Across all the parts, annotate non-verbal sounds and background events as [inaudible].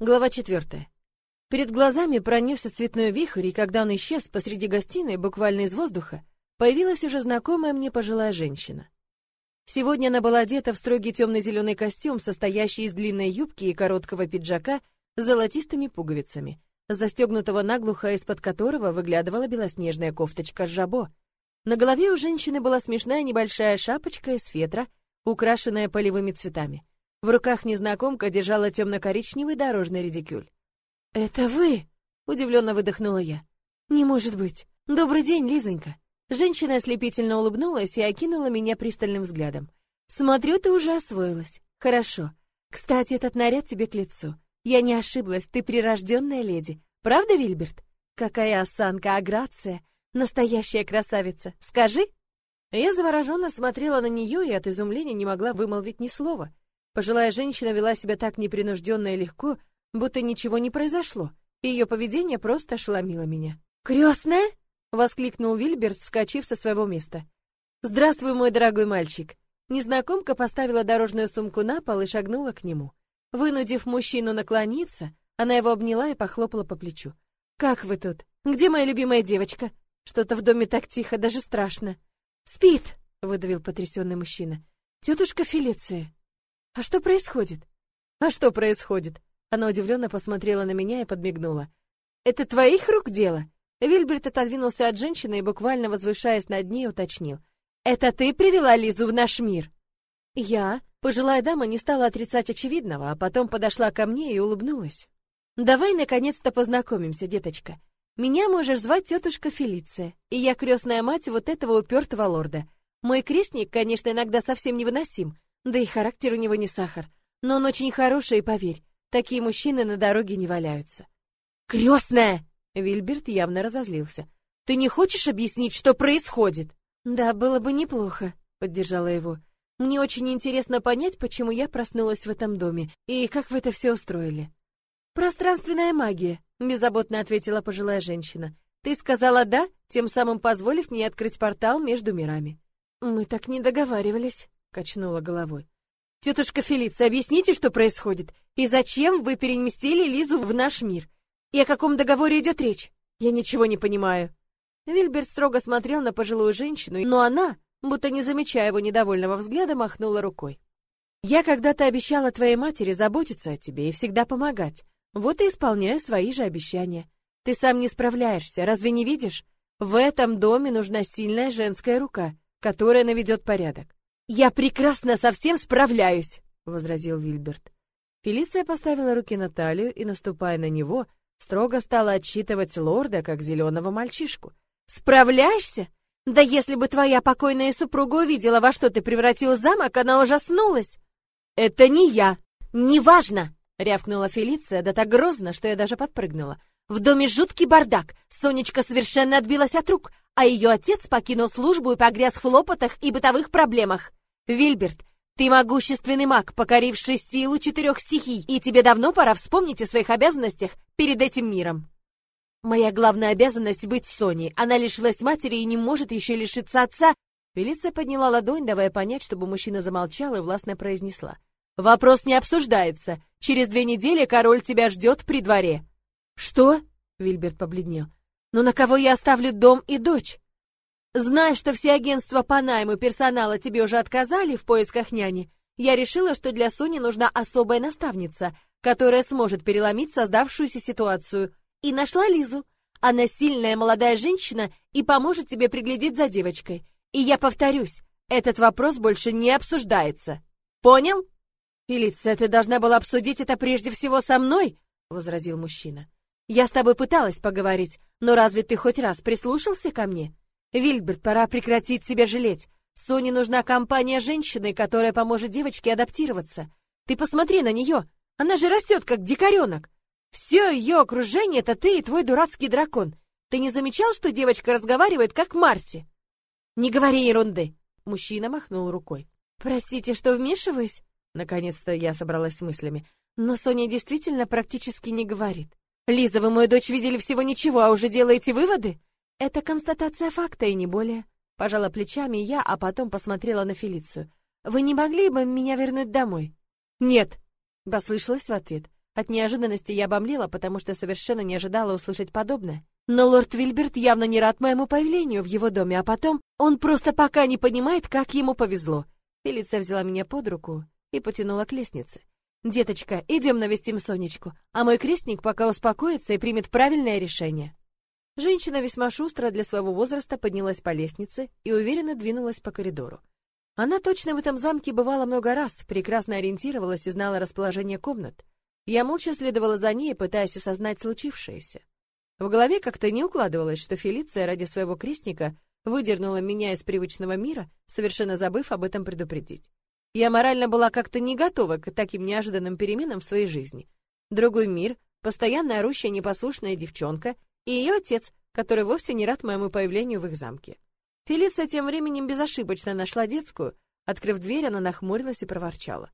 Глава четвертая. Перед глазами пронесся цветной вихрь, и когда он исчез посреди гостиной, буквально из воздуха, появилась уже знакомая мне пожилая женщина. Сегодня она была одета в строгий темно-зеленый костюм, состоящий из длинной юбки и короткого пиджака с золотистыми пуговицами, застегнутого наглухо, из-под которого выглядывала белоснежная кофточка с жабо. На голове у женщины была смешная небольшая шапочка из фетра, украшенная полевыми цветами. В руках незнакомка держала темно-коричневый дорожный редикюль. «Это вы?» — удивленно выдохнула я. «Не может быть. Добрый день, Лизонька». Женщина ослепительно улыбнулась и окинула меня пристальным взглядом. «Смотрю, ты уже освоилась. Хорошо. Кстати, этот наряд тебе к лицу. Я не ошиблась, ты прирожденная леди. Правда, Вильберт? Какая осанка, а грация. Настоящая красавица. Скажи?» Я завороженно смотрела на нее и от изумления не могла вымолвить ни слова. Пожилая женщина вела себя так непринужденно и легко, будто ничего не произошло, и ее поведение просто ошеломило меня. «Крестная?» — воскликнул Вильберт, вскочив со своего места. «Здравствуй, мой дорогой мальчик!» Незнакомка поставила дорожную сумку на пол и шагнула к нему. Вынудив мужчину наклониться, она его обняла и похлопала по плечу. «Как вы тут? Где моя любимая девочка? Что-то в доме так тихо, даже страшно». «Спит!» — выдавил потрясенный мужчина. «Тетушка Фелиция, а что происходит? А что происходит? Она удивленно посмотрела на меня и подмигнула. Это твоих рук дело? Вильберт отодвинулся от женщины и буквально возвышаясь над ней, уточнил: "Это ты привела Лизу в наш мир?" Я, пожилая дама, не стала отрицать очевидного, а потом подошла ко мне и улыбнулась. Давай наконец-то познакомимся, деточка. Меня можешь звать тетушка Фелиция, и я крестная мать вот этого упертого лорда. Мой крестник, конечно, иногда совсем невыносим, да и характер у него не сахар. Но он очень хороший, поверь, такие мужчины на дороге не валяются. «Крестная!» Вильберт явно разозлился. «Ты не хочешь объяснить, что происходит?» «Да, было бы неплохо», — поддержала его. «Мне очень интересно понять, почему я проснулась в этом доме, и как вы это все устроили». «Пространственная магия», — беззаботно ответила пожилая женщина. «Ты сказала «да», тем самым позволив мне открыть портал между мирами». «Мы так не договаривались» качнула головой. Тетушка Фелиция, объясните, что происходит? И зачем вы переместили Лизу в наш мир? И о каком договоре идет речь? Я ничего не понимаю. Вильберт строго смотрел на пожилую женщину, но она, будто не замечая его недовольного взгляда, махнула рукой. Я когда-то обещала твоей матери заботиться о тебе и всегда помогать. Вот и исполняю свои же обещания. Ты сам не справляешься, разве не видишь? В этом доме нужна сильная женская рука, которая наведет порядок. «Я прекрасно со всем справляюсь», — возразил Вильберт. Фелиция поставила руки на талию и, наступая на него, строго стала отчитывать лорда, как зеленого мальчишку. «Справляешься? Да если бы твоя покойная супруга увидела, во что ты превратил замок, она ужаснулась!» «Это не я! Неважно!» — рявкнула Фелиция, да так грозно, что я даже подпрыгнула. «В доме жуткий бардак! Сонечка совершенно отбилась от рук, а ее отец покинул службу и погряз в хлопотах и бытовых проблемах. Вильберт, ты могущественный маг, покоривший силу четырех стихий, и тебе давно пора вспомнить о своих обязанностях перед этим миром. Моя главная обязанность быть Соней. Она лишилась матери и не может еще лишиться отца. Фелиция подняла ладонь, давая понять, чтобы мужчина замолчал и властно произнесла. «Вопрос не обсуждается. Через две недели король тебя ждет при дворе». «Что?» — Вильберт побледнел. Но на кого я оставлю дом и дочь? Зная, что все агентства по найму персонала тебе уже отказали в поисках няни, я решила, что для Сони нужна особая наставница, которая сможет переломить создавшуюся ситуацию. И нашла Лизу. Она сильная молодая женщина и поможет тебе приглядеть за девочкой. И я повторюсь, этот вопрос больше не обсуждается. Понял? Фелиция, ты должна была обсудить это прежде всего со мной, возразил мужчина. Я с тобой пыталась поговорить, но разве ты хоть раз прислушался ко мне? Вильберт, пора прекратить себя жалеть. Соне нужна компания женщины, которая поможет девочке адаптироваться. Ты посмотри на нее. Она же растет, как дикаренок. Все ее окружение — это ты и твой дурацкий дракон. Ты не замечал, что девочка разговаривает, как Марси? Не говори ерунды. Мужчина махнул рукой. Простите, что вмешиваюсь? Наконец-то я собралась с мыслями. Но Соня действительно практически не говорит. Лиза, вы мою дочь видели всего ничего, а уже делаете выводы? Это констатация факта и не более. Пожала плечами я, а потом посмотрела на Фелицию. Вы не могли бы меня вернуть домой? Нет, послышалось в ответ. От неожиданности я обомлела, потому что совершенно не ожидала услышать подобное. Но лорд Вильберт явно не рад моему появлению в его доме, а потом он просто пока не понимает, как ему повезло. Фелиция взяла меня под руку и потянула к лестнице. «Деточка, идем навестим Сонечку, а мой крестник пока успокоится и примет правильное решение». Женщина весьма шустро для своего возраста поднялась по лестнице и уверенно двинулась по коридору. Она точно в этом замке бывала много раз, прекрасно ориентировалась и знала расположение комнат. Я молча следовала за ней, пытаясь осознать случившееся. В голове как-то не укладывалось, что Фелиция ради своего крестника выдернула меня из привычного мира, совершенно забыв об этом предупредить. Я морально была как-то не готова к таким неожиданным переменам в своей жизни. Другой мир, постоянно орущая непослушная девчонка и ее отец, который вовсе не рад моему появлению в их замке. Фелиция тем временем безошибочно нашла детскую. Открыв дверь, она нахмурилась и проворчала.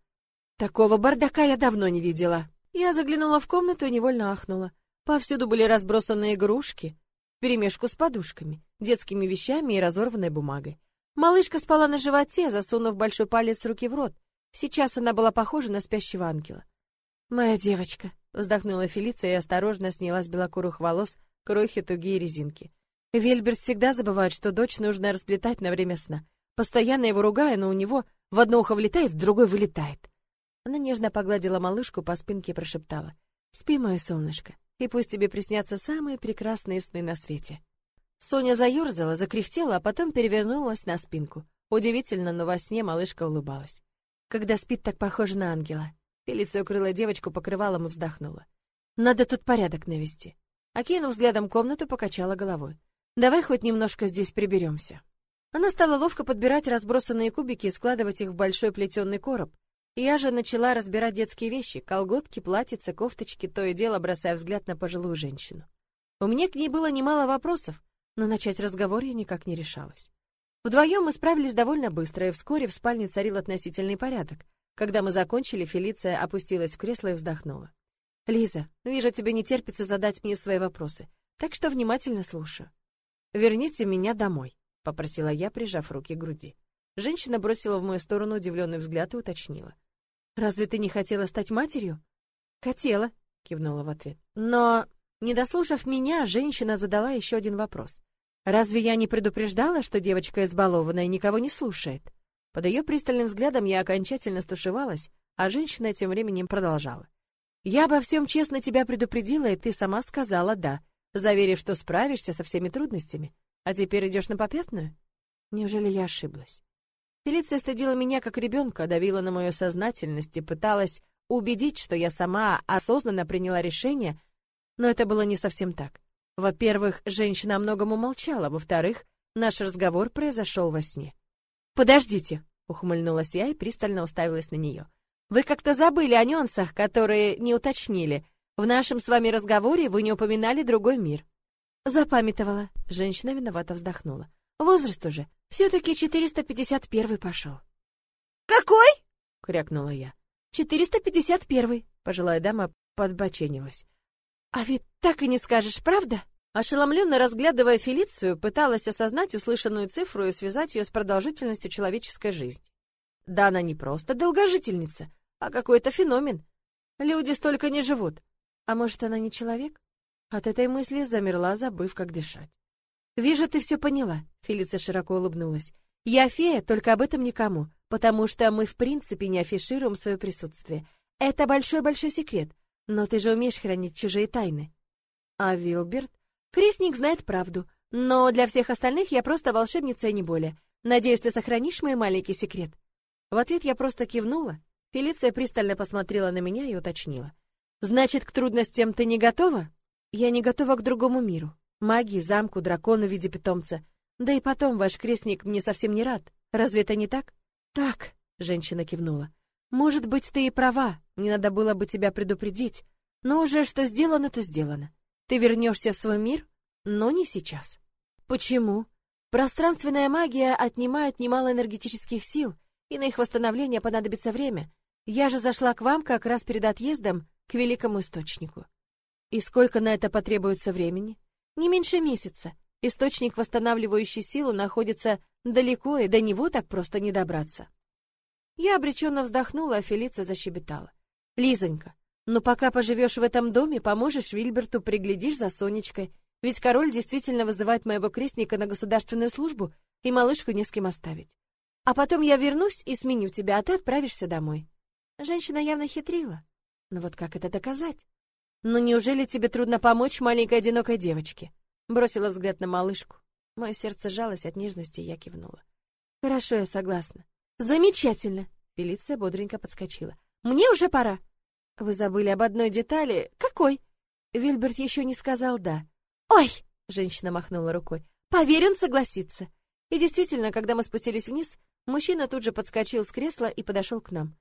«Такого бардака я давно не видела». Я заглянула в комнату и невольно ахнула. Повсюду были разбросаны игрушки, перемешку с подушками, детскими вещами и разорванной бумагой. Малышка спала на животе, засунув большой палец руки в рот. Сейчас она была похожа на спящего ангела. «Моя девочка», — вздохнула Фелиция и осторожно сняла с белокурых волос крохи, тугие резинки. Вельберт всегда забывает, что дочь нужно расплетать на время сна. Постоянно его ругая, но у него в одно ухо влетает, в другое вылетает. Она нежно погладила малышку по спинке и прошептала. «Спи, мое солнышко, и пусть тебе приснятся самые прекрасные сны на свете». Соня заерзала, закряхтела, а потом перевернулась на спинку. Удивительно, но во сне малышка улыбалась. Когда спит, так похоже на ангела. Фелиция укрыла девочку покрывалом и вздохнула. «Надо тут порядок навести». Окинув взглядом комнату, покачала головой. «Давай хоть немножко здесь приберемся». Она стала ловко подбирать разбросанные кубики и складывать их в большой плетеный короб. Я же начала разбирать детские вещи, колготки, платьица, кофточки, то и дело бросая взгляд на пожилую женщину. У меня к ней было немало вопросов, но начать разговор я никак не решалась. Вдвоем мы справились довольно быстро, и вскоре в спальне царил относительный порядок. Когда мы закончили, Фелиция опустилась в кресло и вздохнула. «Лиза, вижу, тебе не терпится задать мне свои вопросы, так что внимательно слушаю». «Верните меня домой», — попросила я, прижав руки к груди. Женщина бросила в мою сторону удивленный взгляд и уточнила. «Разве ты не хотела стать матерью?» «Хотела», — кивнула в ответ. «Но...» Не дослушав меня, женщина задала еще один вопрос. «Разве я не предупреждала, что девочка избалованная никого не слушает?» Под ее пристальным взглядом я окончательно стушевалась, а женщина тем временем продолжала. «Я обо всем честно тебя предупредила, и ты сама сказала «да», заверив, что справишься со всеми трудностями. А теперь идешь на попятную? Неужели я ошиблась?» Фелиция стыдила меня как ребенка, давила на мою сознательность и пыталась убедить, что я сама осознанно приняла решение, но это было не совсем так. Во-первых, женщина о многом умолчала, во-вторых, наш разговор произошел во сне. «Подождите», — ухмыльнулась я и пристально уставилась на нее. «Вы как-то забыли о нюансах, которые не уточнили. В нашем с вами разговоре вы не упоминали другой мир». «Запамятовала», — женщина виновато вздохнула. «Возраст уже. Все-таки 451 пошел». «Какой?» — крякнула я. «451», — пожилая дама подбоченилась. «А ведь так и не скажешь, правда?» Ошеломленно разглядывая Фелицию, пыталась осознать услышанную цифру и связать ее с продолжительностью человеческой жизни. Да она не просто долгожительница, а какой-то феномен. Люди столько не живут. А может, она не человек? От этой мысли замерла, забыв, как дышать. «Вижу, ты все поняла», — Фелиция широко улыбнулась. «Я фея, только об этом никому, потому что мы в принципе не афишируем свое присутствие. Это большой-большой секрет, но ты же умеешь хранить чужие тайны». А Вилберт? Крестник знает правду, но для всех остальных я просто волшебница и не более. Надеюсь, ты сохранишь мой маленький секрет?» В ответ я просто кивнула. Фелиция пристально посмотрела на меня и уточнила. «Значит, к трудностям ты не готова?» «Я не готова к другому миру. Магии, замку, дракону в виде питомца. Да и потом, ваш крестник мне совсем не рад. Разве это не так?» «Так», — женщина кивнула. «Может быть, ты и права. Мне надо было бы тебя предупредить. Но уже что сделано, то сделано. Ты вернешься в свой мир, но не сейчас». «Почему?» Пространственная магия отнимает немало энергетических сил, и на их восстановление понадобится время. Я же зашла к вам как раз перед отъездом к великому источнику. И сколько на это потребуется времени? Не меньше месяца. Источник, восстанавливающий силу, находится далеко, и до него так просто не добраться. Я обреченно вздохнула, а Фелица защебетала. «Лизонька, Но пока поживешь в этом доме, поможешь Вильберту, приглядишь за Сонечкой. Ведь король действительно вызывает моего крестника на государственную службу, и малышку не с кем оставить. А потом я вернусь и сменю тебя, а ты отправишься домой. Женщина явно хитрила. Но вот как это доказать? Ну неужели тебе трудно помочь маленькой одинокой девочке? Бросила взгляд на малышку. Мое сердце жалось от нежности, и я кивнула. Хорошо, я согласна. Замечательно. Фелиция бодренько подскочила. Мне уже пора. Вы забыли об одной детали. Какой? Вильберт еще не сказал «да». «Ой!» — женщина махнула рукой. «Поверь, он согласится». И действительно, когда мы спустились вниз, мужчина тут же подскочил с кресла и подошел к нам.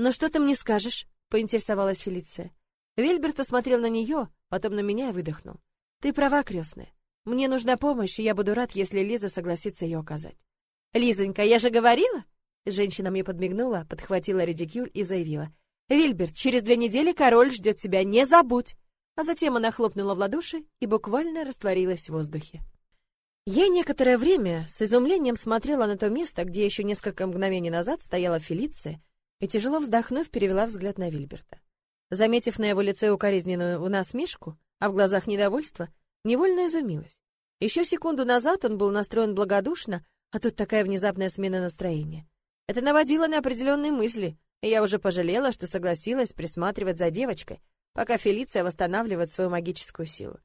«Но что ты мне скажешь?» — поинтересовалась Фелиция. Вильберт посмотрел на нее, потом на меня и выдохнул. «Ты права, крестная. Мне нужна помощь, и я буду рад, если Лиза согласится ее оказать». «Лизонька, я же говорила!» Женщина мне подмигнула, подхватила редикюль и заявила. «Вильберт, через две недели король ждет тебя, не забудь!» А затем она хлопнула в ладоши и буквально растворилась в воздухе. Я некоторое время с изумлением смотрела на то место, где еще несколько мгновений назад стояла Фелиция, и тяжело вздохнув, перевела взгляд на Вильберта. Заметив на его лице укоризненную насмешку, а в глазах недовольство, невольно изумилась. Еще секунду назад он был настроен благодушно, а тут такая внезапная смена настроения. Это наводило на определенные мысли, и я уже пожалела, что согласилась присматривать за девочкой, пока Фелиция восстанавливает свою магическую силу.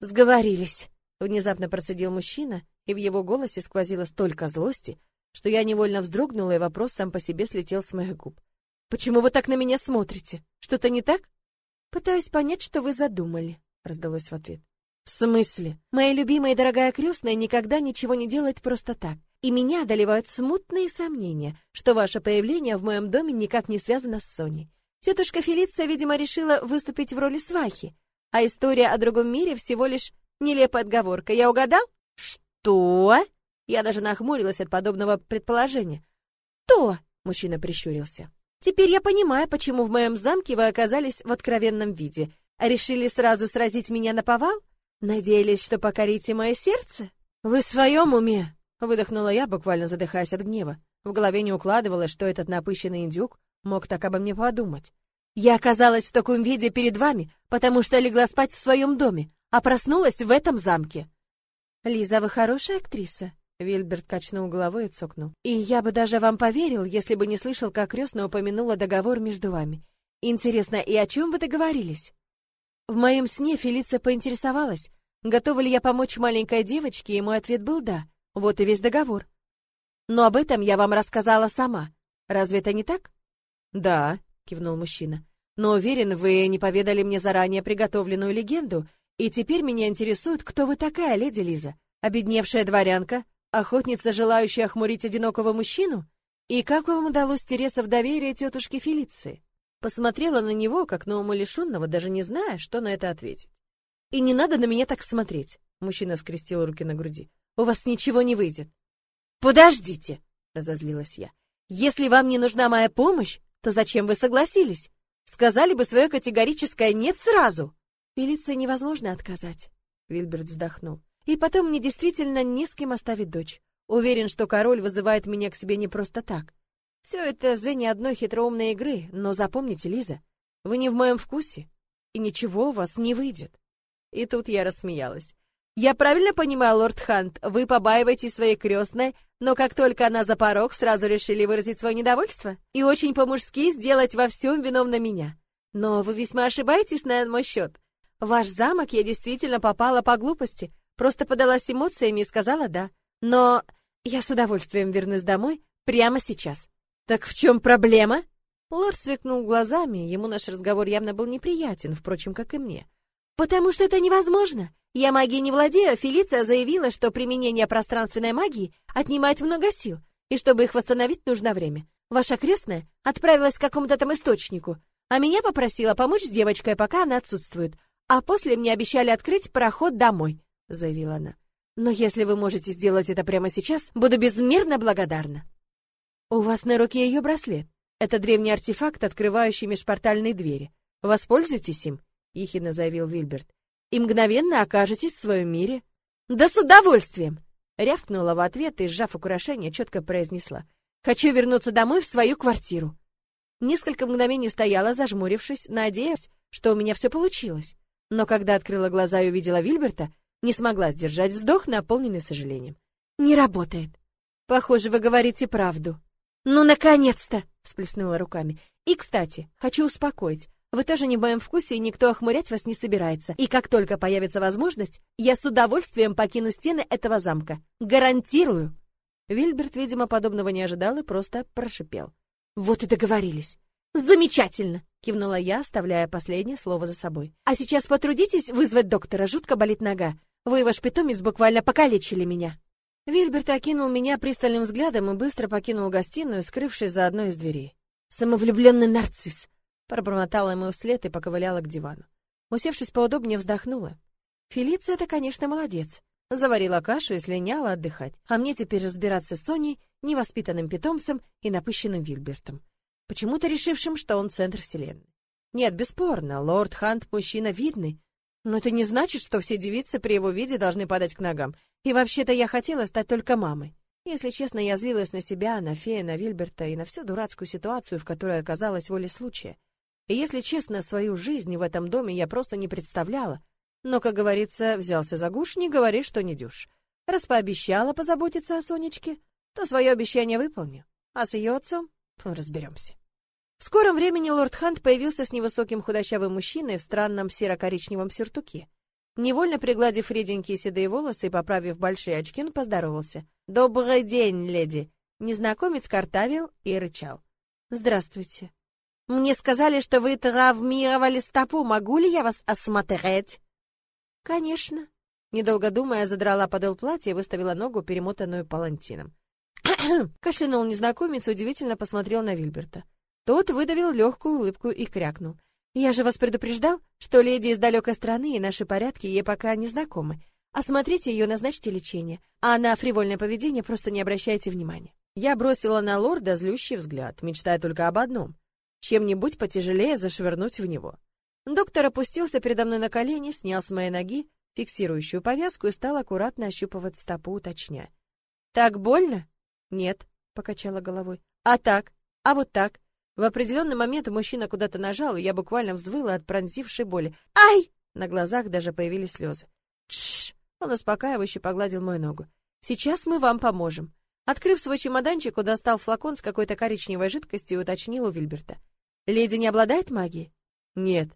«Сговорились», — внезапно процедил мужчина, и в его голосе сквозило столько злости, что я невольно вздрогнула, и вопрос сам по себе слетел с моих губ. «Почему вы так на меня смотрите? Что-то не так?» «Пытаюсь понять, что вы задумали», — раздалось в ответ. «В смысле? Моя любимая и дорогая крестная никогда ничего не делает просто так и меня одолевают смутные сомнения, что ваше появление в моем доме никак не связано с Соней. Тетушка Фелиция, видимо, решила выступить в роли свахи, а история о другом мире всего лишь нелепая отговорка. Я угадал? Что? Я даже нахмурилась от подобного предположения. То, мужчина прищурился. Теперь я понимаю, почему в моем замке вы оказались в откровенном виде. Решили сразу сразить меня на повал? Надеялись, что покорите мое сердце? Вы в своем уме? Выдохнула я, буквально задыхаясь от гнева. В голове не укладывалось, что этот напыщенный индюк мог так обо мне подумать. Я оказалась в таком виде перед вами, потому что легла спать в своем доме, а проснулась в этом замке. Лиза, вы хорошая актриса. Вильберт качнул головой и цокнул. И я бы даже вам поверил, если бы не слышал, как крестная упомянула договор между вами. Интересно, и о чем вы договорились? В моем сне Фелиция поинтересовалась, готова ли я помочь маленькой девочке, и мой ответ был «да». Вот и весь договор. Но об этом я вам рассказала сама. Разве это не так? Да, кивнул мужчина. Но уверен, вы не поведали мне заранее приготовленную легенду, и теперь меня интересует, кто вы такая, леди Лиза? Обедневшая дворянка, охотница, желающая охмурить одинокого мужчину? И как вам удалось тереться в доверие тетушке Фелиции? Посмотрела на него, как на умалишенного, даже не зная, что на это ответить. И не надо на меня так смотреть. Мужчина скрестил руки на груди у вас ничего не выйдет. Подождите, разозлилась я. Если вам не нужна моя помощь, то зачем вы согласились? Сказали бы свое категорическое нет сразу. Фелиции невозможно отказать. Вильберт вздохнул. И потом мне действительно не с кем оставить дочь. Уверен, что король вызывает меня к себе не просто так. Все это звенья одной хитроумной игры, но запомните, Лиза, вы не в моем вкусе, и ничего у вас не выйдет. И тут я рассмеялась. Я правильно понимаю, лорд Хант, вы побаиваетесь своей крестной, но как только она за порог, сразу решили выразить свое недовольство и очень по-мужски сделать во всем виновна меня. Но вы весьма ошибаетесь на мой счет. ваш замок я действительно попала по глупости, просто подалась эмоциями и сказала «да». Но я с удовольствием вернусь домой прямо сейчас. Так в чем проблема? Лорд сверкнул глазами, ему наш разговор явно был неприятен, впрочем, как и мне. Потому что это невозможно. Я магией не владею, Фелиция заявила, что применение пространственной магии отнимает много сил, и чтобы их восстановить, нужно время. Ваша крестная отправилась к какому-то там источнику, а меня попросила помочь с девочкой, пока она отсутствует. А после мне обещали открыть проход домой, заявила она. Но если вы можете сделать это прямо сейчас, буду безмерно благодарна. У вас на руке ее браслет. Это древний артефакт, открывающий межпортальные двери. Воспользуйтесь им, ехидно заявил Вильберт и мгновенно окажетесь в своем мире. Да с удовольствием! Рявкнула в ответ и, сжав украшение, четко произнесла. Хочу вернуться домой в свою квартиру. Несколько мгновений стояла, зажмурившись, надеясь, что у меня все получилось. Но когда открыла глаза и увидела Вильберта, не смогла сдержать вздох, наполненный сожалением. «Не работает. Похоже, вы говорите правду». «Ну, наконец-то!» — сплеснула руками. «И, кстати, хочу успокоить. Вы тоже не в моем вкусе, и никто охмурять вас не собирается. И как только появится возможность, я с удовольствием покину стены этого замка. Гарантирую!» Вильберт, видимо, подобного не ожидал и просто прошипел. «Вот и договорились!» «Замечательно!» — кивнула я, оставляя последнее слово за собой. «А сейчас потрудитесь вызвать доктора, жутко болит нога. Вы и ваш питомец буквально покалечили меня». Вильберт окинул меня пристальным взглядом и быстро покинул гостиную, скрывшись за одной из дверей. «Самовлюбленный нарцисс!» Пробормотала ему вслед и поковыляла к дивану. Усевшись поудобнее, вздохнула. Фелиция это, конечно, молодец. Заварила кашу и слиняла отдыхать. А мне теперь разбираться с Соней, невоспитанным питомцем и напыщенным Вильбертом. Почему-то решившим, что он центр вселенной. Нет, бесспорно, лорд Хант мужчина видный, но это не значит, что все девицы при его виде должны падать к ногам. И вообще-то я хотела стать только мамой. Если честно, я злилась на себя, на Фея, на Вильберта и на всю дурацкую ситуацию, в которой оказалась волей случая. И если честно, свою жизнь в этом доме я просто не представляла. Но, как говорится, взялся за гуш, не говори, что не дюшь. Раз пообещала позаботиться о Сонечке, то свое обещание выполню. А с ее отцом разберемся. В скором времени лорд Хант появился с невысоким худощавым мужчиной в странном серо-коричневом сюртуке. Невольно пригладив реденькие седые волосы и поправив большие очки, он поздоровался. «Добрый день, леди!» Незнакомец картавил и рычал. «Здравствуйте!» Мне сказали, что вы травмировали стопу. Могу ли я вас осмотреть? Конечно. Недолго думая, задрала подол платья и выставила ногу, перемотанную палантином. [clears throat] Кашлянул незнакомец и удивительно посмотрел на Вильберта. Тот выдавил легкую улыбку и крякнул. «Я же вас предупреждал, что леди из далекой страны и наши порядки ей пока не знакомы. Осмотрите ее, назначьте лечение, а на фривольное поведение просто не обращайте внимания». Я бросила на лорда злющий взгляд, мечтая только об одном чем-нибудь потяжелее зашвырнуть в него. Доктор опустился передо мной на колени, снял с моей ноги фиксирующую повязку и стал аккуратно ощупывать стопу, уточняя. «Так больно?» «Нет», — покачала головой. «А так? А вот так?» В определенный момент мужчина куда-то нажал, и я буквально взвыла от пронзившей боли. «Ай!» На глазах даже появились слезы. «Тш!» Он успокаивающе погладил мою ногу. «Сейчас мы вам поможем». Открыв свой чемоданчик, он достал флакон с какой-то коричневой жидкостью и уточнил у Вильберта. Леди не обладает магией? Нет.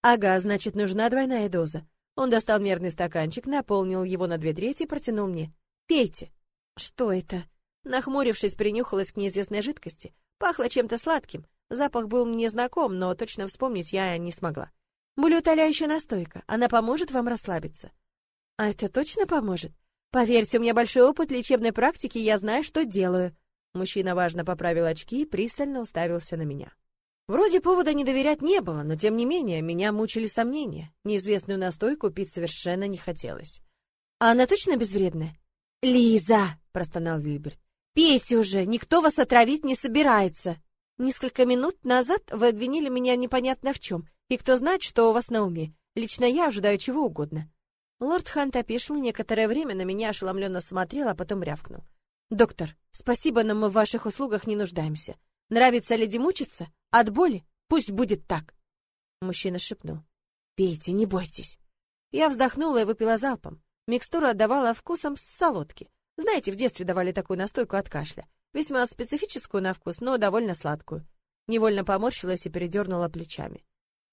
Ага, значит, нужна двойная доза. Он достал мерный стаканчик, наполнил его на две трети и протянул мне. Пейте. Что это? Нахмурившись, принюхалась к неизвестной жидкости. Пахло чем-то сладким. Запах был мне знаком, но точно вспомнить я не смогла. Болеутоляющая настойка. Она поможет вам расслабиться. А это точно поможет? Поверьте, у меня большой опыт лечебной практики, я знаю, что делаю. Мужчина важно поправил очки и пристально уставился на меня. Вроде повода не доверять не было, но тем не менее меня мучили сомнения. Неизвестную настойку пить совершенно не хотелось. А она точно безвредная? Лиза, простонал Вильберт. Пейте уже, никто вас отравить не собирается. Несколько минут назад вы обвинили меня непонятно в чем, и кто знает, что у вас на уме. Лично я ожидаю чего угодно. Лорд Хант опешил некоторое время на меня ошеломленно смотрел, а потом рявкнул. «Доктор, спасибо, но мы в ваших услугах не нуждаемся. Нравится леди мучиться? От боли? Пусть будет так. Мужчина шепнул. Пейте, не бойтесь. Я вздохнула и выпила залпом. Микстура отдавала вкусом солодки. Знаете, в детстве давали такую настойку от кашля. Весьма специфическую на вкус, но довольно сладкую. Невольно поморщилась и передернула плечами.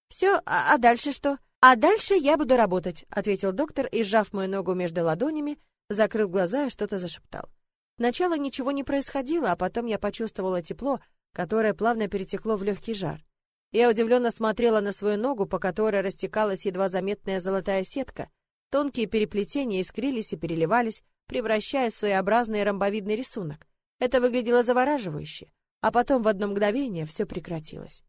«Все, а, а дальше что?» «А дальше я буду работать», — ответил доктор и, сжав мою ногу между ладонями, закрыл глаза и что-то зашептал. Сначала ничего не происходило, а потом я почувствовала тепло, которое плавно перетекло в легкий жар. Я удивленно смотрела на свою ногу, по которой растекалась едва заметная золотая сетка. Тонкие переплетения искрились и переливались, превращая своеобразный ромбовидный рисунок. Это выглядело завораживающе, а потом в одно мгновение все прекратилось.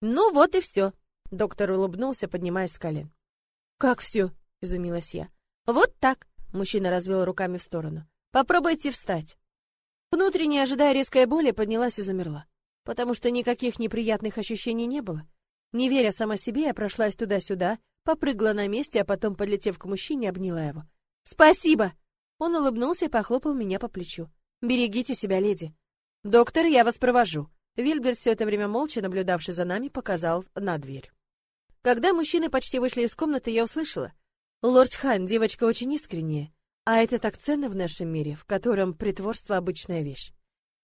«Ну вот и все», — доктор улыбнулся, поднимаясь с колен. «Как все?» — изумилась я. «Вот так», — мужчина развел руками в сторону. «Попробуйте встать». Внутренне, ожидая резкой боли, поднялась и замерла потому что никаких неприятных ощущений не было. Не веря сама себе, я прошлась туда-сюда, попрыгала на месте, а потом, подлетев к мужчине, обняла его. «Спасибо!» Он улыбнулся и похлопал меня по плечу. «Берегите себя, леди!» «Доктор, я вас провожу!» Вильберт, все это время молча наблюдавший за нами, показал на дверь. Когда мужчины почти вышли из комнаты, я услышала. «Лорд Хан, девочка очень искренняя, а это так ценно в нашем мире, в котором притворство — обычная вещь».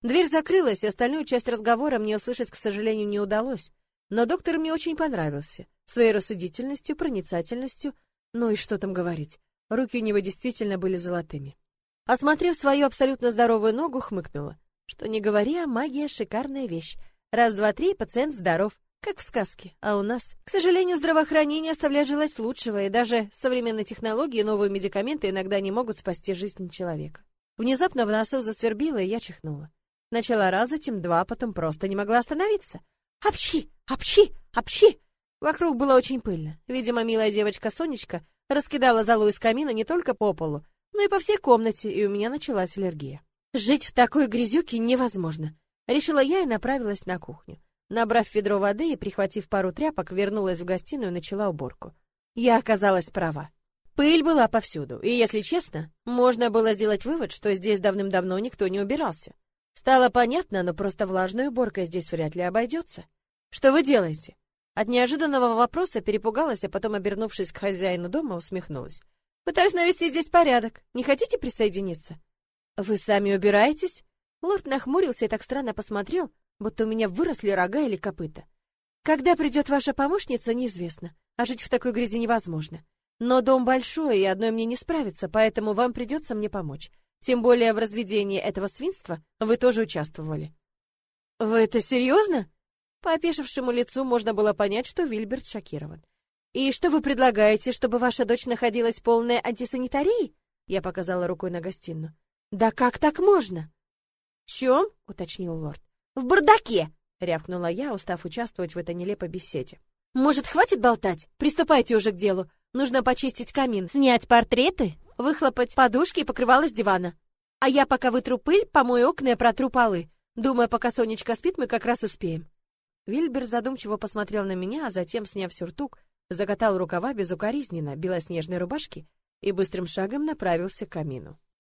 Дверь закрылась, и остальную часть разговора мне услышать, к сожалению, не удалось. Но доктор мне очень понравился. Своей рассудительностью, проницательностью, ну и что там говорить. Руки у него действительно были золотыми. Осмотрев свою абсолютно здоровую ногу, хмыкнула. Что не говори, а магия — шикарная вещь. Раз, два, три, пациент здоров. Как в сказке. А у нас, к сожалению, здравоохранение оставляет желать лучшего, и даже современные технологии и новые медикаменты иногда не могут спасти жизнь человека. Внезапно в носу засвербило, и я чихнула. Начала раз, затем два, потом просто не могла остановиться. «Апчи! Апчи! Апчи!» Вокруг было очень пыльно. Видимо, милая девочка Сонечка раскидала залу из камина не только по полу, но и по всей комнате, и у меня началась аллергия. Жить в такой грязюке невозможно. Решила я и направилась на кухню. Набрав ведро воды и прихватив пару тряпок, вернулась в гостиную и начала уборку. Я оказалась права. Пыль была повсюду, и, если честно, можно было сделать вывод, что здесь давным-давно никто не убирался. Стало понятно, но просто влажной уборкой здесь вряд ли обойдется. Что вы делаете? От неожиданного вопроса перепугалась, а потом, обернувшись к хозяину дома, усмехнулась. Пытаюсь навести здесь порядок. Не хотите присоединиться? Вы сами убираетесь? Лорд нахмурился и так странно посмотрел, будто у меня выросли рога или копыта. Когда придет ваша помощница, неизвестно, а жить в такой грязи невозможно. Но дом большой, и одной мне не справиться, поэтому вам придется мне помочь. Тем более в разведении этого свинства вы тоже участвовали. Вы это серьезно? По опешившему лицу можно было понять, что Вильберт шокирован. И что вы предлагаете, чтобы ваша дочь находилась в полной антисанитарии? Я показала рукой на гостиную. Да как так можно? В чем? уточнил лорд. В бардаке, рявкнула я, устав участвовать в этой нелепой беседе. Может, хватит болтать? Приступайте уже к делу. Нужно почистить камин, снять портреты, выхлопать подушки и покрывало с дивана. А я пока вытру пыль, помою окна и протру полы. Думаю, пока Сонечка спит, мы как раз успеем. Вильбер задумчиво посмотрел на меня, а затем, сняв сюртук, закатал рукава безукоризненно белоснежной рубашки и быстрым шагом направился к камину.